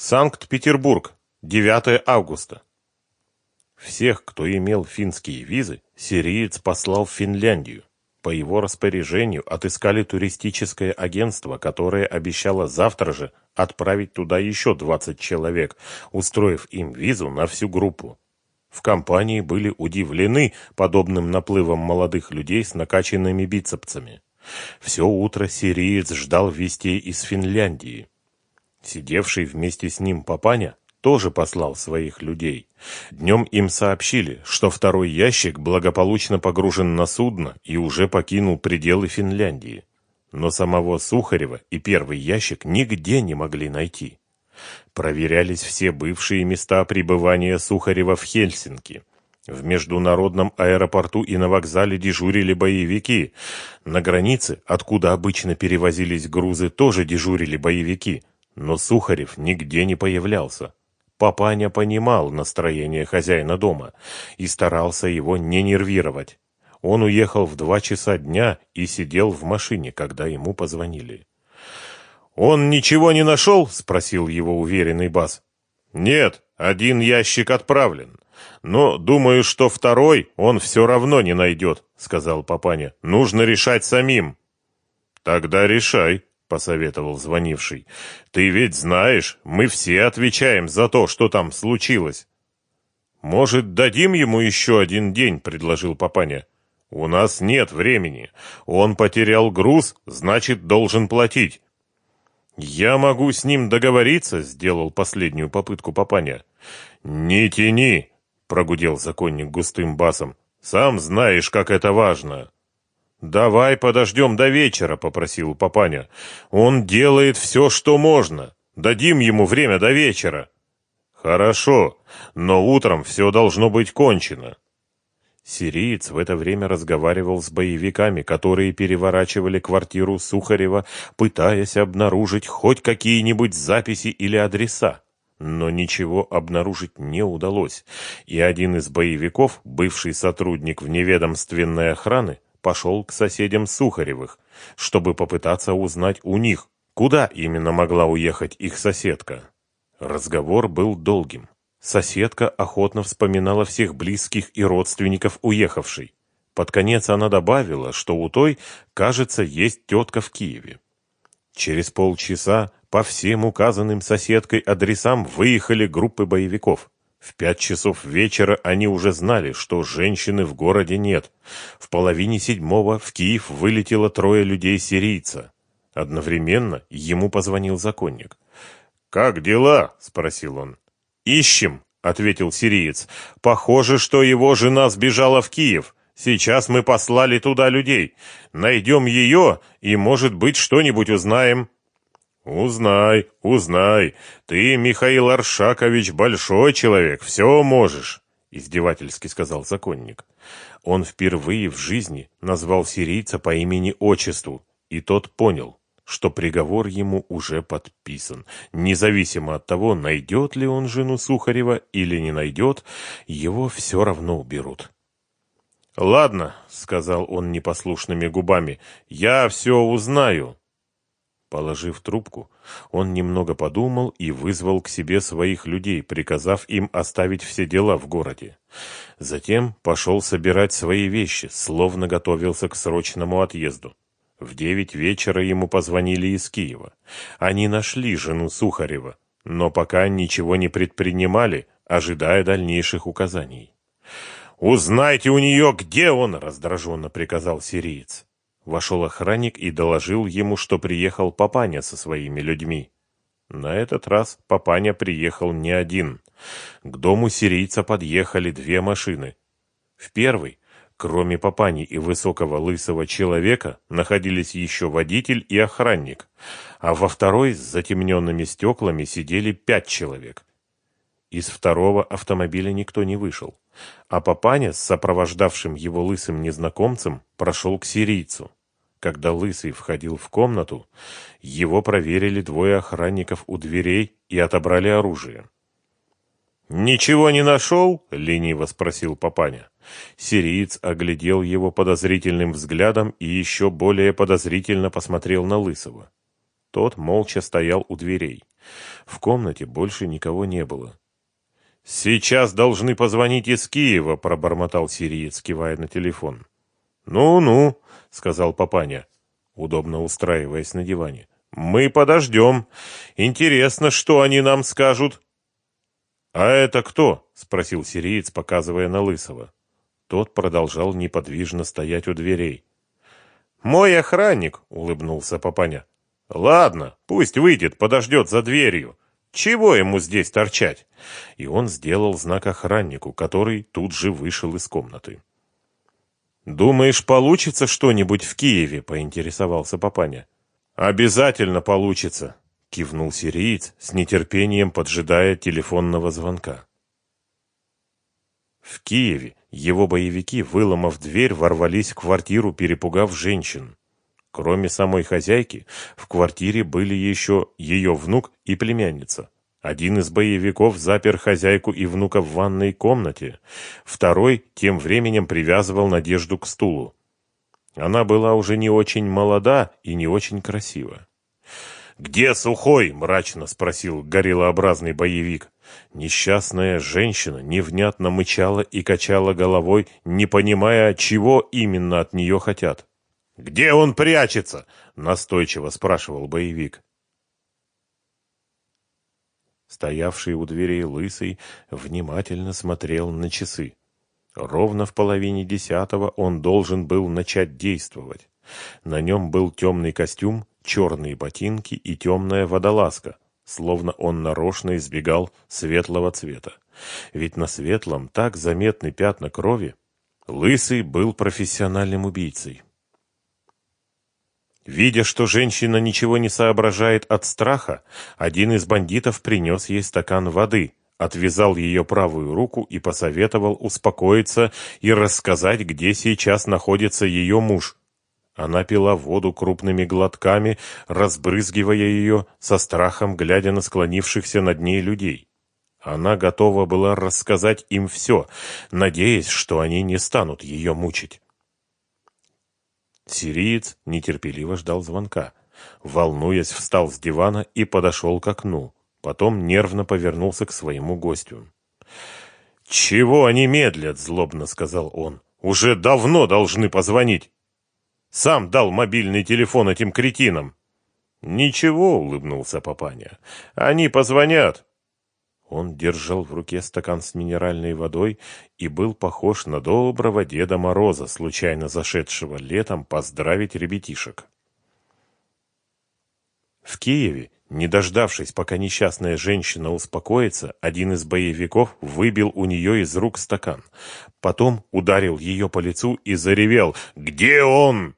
Санкт-Петербург, 9 августа. Всех, кто имел финские визы, сириец послал в Финляндию. По его распоряжению отыскали туристическое агентство, которое обещало завтра же отправить туда еще 20 человек, устроив им визу на всю группу. В компании были удивлены подобным наплывом молодых людей с накачанными бицепсами. Все утро сириец ждал вестей из Финляндии. Сидевший вместе с ним папаня тоже послал своих людей. Днем им сообщили, что второй ящик благополучно погружен на судно и уже покинул пределы Финляндии. Но самого Сухарева и первый ящик нигде не могли найти. Проверялись все бывшие места пребывания Сухарева в Хельсинки. В международном аэропорту и на вокзале дежурили боевики. На границе, откуда обычно перевозились грузы, тоже дежурили боевики. Но Сухарев нигде не появлялся. Папаня понимал настроение хозяина дома и старался его не нервировать. Он уехал в два часа дня и сидел в машине, когда ему позвонили. «Он ничего не нашел?» — спросил его уверенный бас. «Нет, один ящик отправлен. Но думаю, что второй он все равно не найдет», — сказал папаня. «Нужно решать самим». «Тогда решай», — посоветовал звонивший. «Ты ведь знаешь, мы все отвечаем за то, что там случилось». «Может, дадим ему еще один день?» — предложил папаня. «У нас нет времени. Он потерял груз, значит, должен платить». «Я могу с ним договориться», — сделал последнюю попытку папаня. «Не тяни», — прогудел законник густым басом. «Сам знаешь, как это важно». «Давай подождем до вечера», — попросил папаня. «Он делает все, что можно. Дадим ему время до вечера». «Хорошо, но утром все должно быть кончено». Сириец в это время разговаривал с боевиками, которые переворачивали квартиру Сухарева, пытаясь обнаружить хоть какие-нибудь записи или адреса. Но ничего обнаружить не удалось, и один из боевиков, бывший сотрудник вневедомственной охраны, пошел к соседям Сухаревых, чтобы попытаться узнать у них, куда именно могла уехать их соседка. Разговор был долгим. Соседка охотно вспоминала всех близких и родственников уехавшей. Под конец она добавила, что у той, кажется, есть тетка в Киеве. Через полчаса по всем указанным соседкой адресам выехали группы боевиков. В пять часов вечера они уже знали, что женщины в городе нет. В половине седьмого в Киев вылетело трое людей-сирийца. Одновременно ему позвонил законник. «Как дела?» — спросил он. «Ищем», — ответил сириец. «Похоже, что его жена сбежала в Киев. Сейчас мы послали туда людей. Найдем ее, и, может быть, что-нибудь узнаем». «Узнай, узнай. Ты, Михаил Аршакович, большой человек, все можешь», — издевательски сказал законник. Он впервые в жизни назвал сирийца по имени-отчеству, и тот понял, что приговор ему уже подписан. Независимо от того, найдет ли он жену Сухарева или не найдет, его все равно уберут. «Ладно», — сказал он непослушными губами, — «я все узнаю». Положив трубку, он немного подумал и вызвал к себе своих людей, приказав им оставить все дела в городе. Затем пошел собирать свои вещи, словно готовился к срочному отъезду. В девять вечера ему позвонили из Киева. Они нашли жену Сухарева, но пока ничего не предпринимали, ожидая дальнейших указаний. «Узнайте у нее, где он!» — раздраженно приказал сириец. Вошел охранник и доложил ему, что приехал Папаня со своими людьми. На этот раз Папаня приехал не один. К дому сирийца подъехали две машины. В первой, кроме Папани и высокого лысого человека, находились еще водитель и охранник, а во второй с затемненными стеклами сидели пять человек. Из второго автомобиля никто не вышел, а Папаня с сопровождавшим его лысым незнакомцем прошел к сирийцу. Когда Лысый входил в комнату, его проверили двое охранников у дверей и отобрали оружие. «Ничего не нашел?» — лениво спросил Папаня. Сириец оглядел его подозрительным взглядом и еще более подозрительно посмотрел на Лысого. Тот молча стоял у дверей. В комнате больше никого не было. «Сейчас должны позвонить из Киева», — пробормотал сириец, кивая на телефон. «Ну-ну», — сказал папаня, удобно устраиваясь на диване. «Мы подождем. Интересно, что они нам скажут». «А это кто?» — спросил сириец, показывая на Лысого. Тот продолжал неподвижно стоять у дверей. «Мой охранник», — улыбнулся папаня. «Ладно, пусть выйдет, подождет за дверью. Чего ему здесь торчать?» И он сделал знак охраннику, который тут же вышел из комнаты. «Думаешь, получится что-нибудь в Киеве?» — поинтересовался папаня. «Обязательно получится», — кивнул сириец, с нетерпением поджидая телефонного звонка. В Киеве его боевики, выломав дверь, ворвались в квартиру, перепугав женщин. Кроме самой хозяйки, в квартире были еще ее внук и племянница. Один из боевиков запер хозяйку и внука в ванной комнате, второй тем временем привязывал Надежду к стулу. Она была уже не очень молода и не очень красива. «Где Сухой?» — мрачно спросил гориллообразный боевик. Несчастная женщина невнятно мычала и качала головой, не понимая, чего именно от нее хотят. «Где он прячется?» — настойчиво спрашивал боевик. Стоявший у дверей лысый внимательно смотрел на часы. Ровно в половине десятого он должен был начать действовать. На нем был темный костюм, черные ботинки и темная водолазка, словно он нарочно избегал светлого цвета. Ведь на светлом так заметны пятна крови. Лысый был профессиональным убийцей. Видя, что женщина ничего не соображает от страха, один из бандитов принес ей стакан воды, отвязал ее правую руку и посоветовал успокоиться и рассказать, где сейчас находится ее муж. Она пила воду крупными глотками, разбрызгивая ее, со страхом глядя на склонившихся над ней людей. Она готова была рассказать им все, надеясь, что они не станут ее мучить. Сириец нетерпеливо ждал звонка. Волнуясь, встал с дивана и подошел к окну. Потом нервно повернулся к своему гостю. «Чего они медлят?» — злобно сказал он. «Уже давно должны позвонить. Сам дал мобильный телефон этим кретинам». «Ничего», — улыбнулся папаня. «Они позвонят. Он держал в руке стакан с минеральной водой и был похож на доброго Деда Мороза, случайно зашедшего летом поздравить ребятишек. В Киеве, не дождавшись, пока несчастная женщина успокоится, один из боевиков выбил у нее из рук стакан. Потом ударил ее по лицу и заревел «Где он?».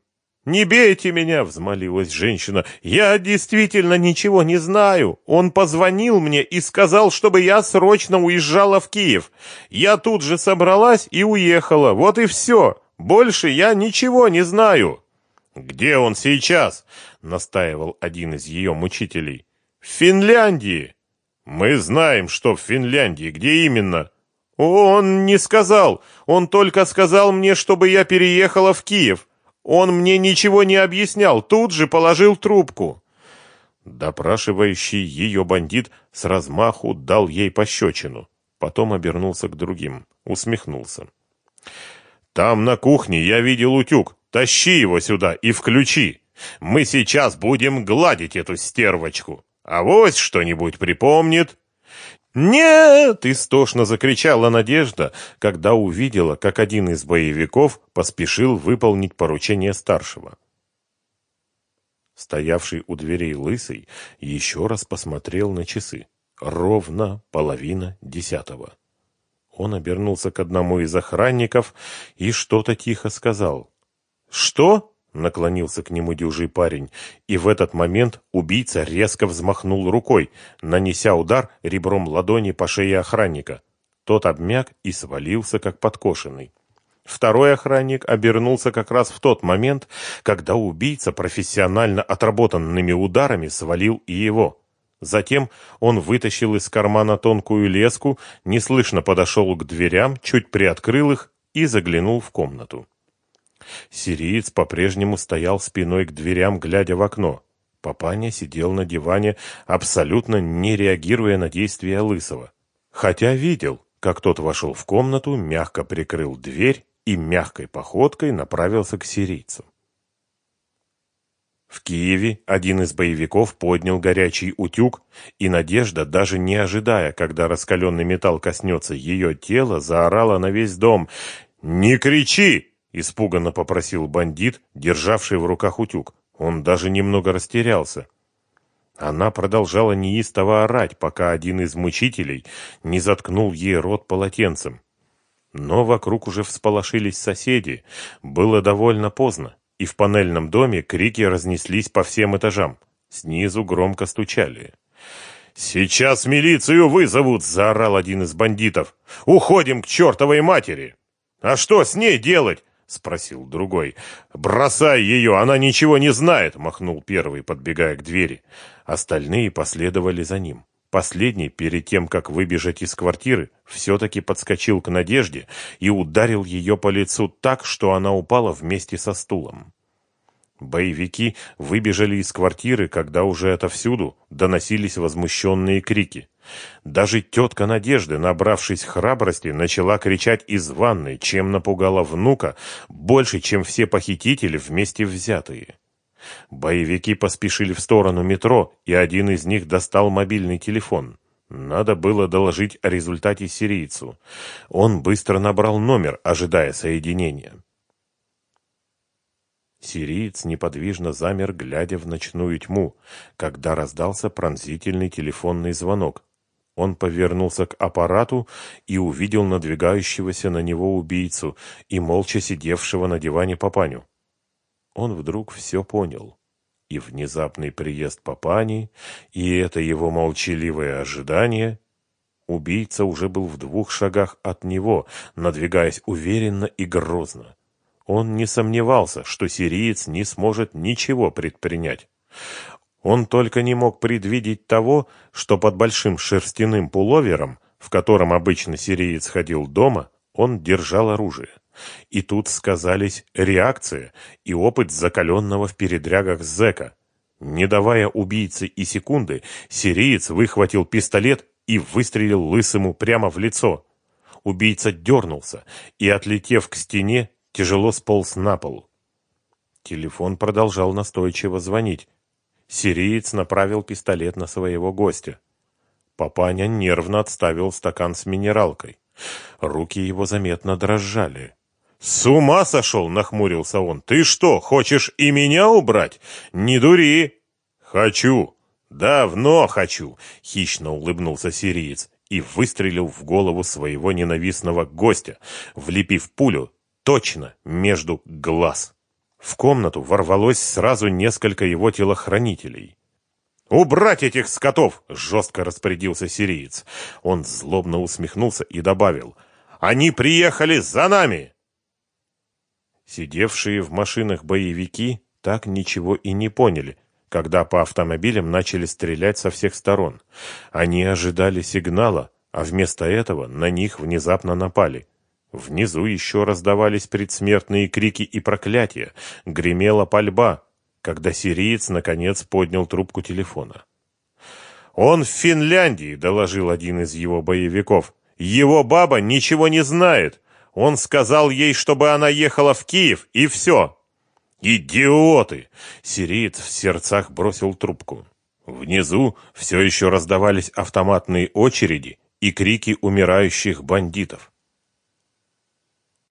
«Не бейте меня!» — взмолилась женщина. «Я действительно ничего не знаю. Он позвонил мне и сказал, чтобы я срочно уезжала в Киев. Я тут же собралась и уехала. Вот и все. Больше я ничего не знаю». «Где он сейчас?» — настаивал один из ее мучителей. «В Финляндии». «Мы знаем, что в Финляндии. Где именно?» «Он не сказал. Он только сказал мне, чтобы я переехала в Киев». Он мне ничего не объяснял, тут же положил трубку. Допрашивающий ее бандит с размаху дал ей пощечину. Потом обернулся к другим, усмехнулся. «Там на кухне я видел утюг. Тащи его сюда и включи. Мы сейчас будем гладить эту стервочку. А вось что-нибудь припомнит». «Нет!» — истошно закричала Надежда, когда увидела, как один из боевиков поспешил выполнить поручение старшего. Стоявший у дверей лысый еще раз посмотрел на часы. Ровно половина десятого. Он обернулся к одному из охранников и что-то тихо сказал. «Что?» Наклонился к нему дюжий парень, и в этот момент убийца резко взмахнул рукой, нанеся удар ребром ладони по шее охранника. Тот обмяк и свалился, как подкошенный. Второй охранник обернулся как раз в тот момент, когда убийца профессионально отработанными ударами свалил и его. Затем он вытащил из кармана тонкую леску, неслышно подошел к дверям, чуть приоткрыл их и заглянул в комнату. Сириец по-прежнему стоял спиной к дверям, глядя в окно. Папаня сидел на диване, абсолютно не реагируя на действия Лысого. Хотя видел, как тот вошел в комнату, мягко прикрыл дверь и мягкой походкой направился к сирийцу. В Киеве один из боевиков поднял горячий утюг, и Надежда, даже не ожидая, когда раскаленный металл коснется ее тела, заорала на весь дом «Не кричи!» – испуганно попросил бандит, державший в руках утюг. Он даже немного растерялся. Она продолжала неистово орать, пока один из мучителей не заткнул ей рот полотенцем. Но вокруг уже всполошились соседи. Было довольно поздно и в панельном доме крики разнеслись по всем этажам. Снизу громко стучали. «Сейчас милицию вызовут!» – заорал один из бандитов. «Уходим к чертовой матери!» «А что с ней делать?» – спросил другой. «Бросай ее, она ничего не знает!» – махнул первый, подбегая к двери. Остальные последовали за ним. Последний, перед тем, как выбежать из квартиры, все-таки подскочил к Надежде и ударил ее по лицу так, что она упала вместе со стулом. Боевики выбежали из квартиры, когда уже отовсюду доносились возмущенные крики. Даже тетка Надежды, набравшись храбрости, начала кричать из ванной, чем напугала внука больше, чем все похитители вместе взятые. Боевики поспешили в сторону метро, и один из них достал мобильный телефон. Надо было доложить о результате сирийцу. Он быстро набрал номер, ожидая соединения. Сириец неподвижно замер, глядя в ночную тьму, когда раздался пронзительный телефонный звонок. Он повернулся к аппарату и увидел надвигающегося на него убийцу и молча сидевшего на диване папаню он вдруг все понял. И внезапный приезд Папани, и это его молчаливое ожидание. Убийца уже был в двух шагах от него, надвигаясь уверенно и грозно. Он не сомневался, что сириец не сможет ничего предпринять. Он только не мог предвидеть того, что под большим шерстяным пуловером, в котором обычно сириец ходил дома, он держал оружие. И тут сказались реакция и опыт закаленного в передрягах зэка. Не давая убийце и секунды, сириец выхватил пистолет и выстрелил лысому прямо в лицо. Убийца дернулся и, отлетев к стене, тяжело сполз на пол. Телефон продолжал настойчиво звонить. Сириец направил пистолет на своего гостя. Папаня нервно отставил стакан с минералкой. Руки его заметно дрожали. «С ума сошел!» — нахмурился он. «Ты что, хочешь и меня убрать? Не дури!» «Хочу! Давно хочу!» — хищно улыбнулся сириец и выстрелил в голову своего ненавистного гостя, влепив пулю точно между глаз. В комнату ворвалось сразу несколько его телохранителей. «Убрать этих скотов!» — жестко распорядился сириец. Он злобно усмехнулся и добавил. «Они приехали за нами!» Сидевшие в машинах боевики так ничего и не поняли, когда по автомобилям начали стрелять со всех сторон. Они ожидали сигнала, а вместо этого на них внезапно напали. Внизу еще раздавались предсмертные крики и проклятия, гремела пальба, когда сириец наконец поднял трубку телефона. «Он в Финляндии», — доложил один из его боевиков. «Его баба ничего не знает. Он сказал ей, чтобы она ехала в Киев, и все. «Идиоты!» — сириец в сердцах бросил трубку. Внизу все еще раздавались автоматные очереди и крики умирающих бандитов.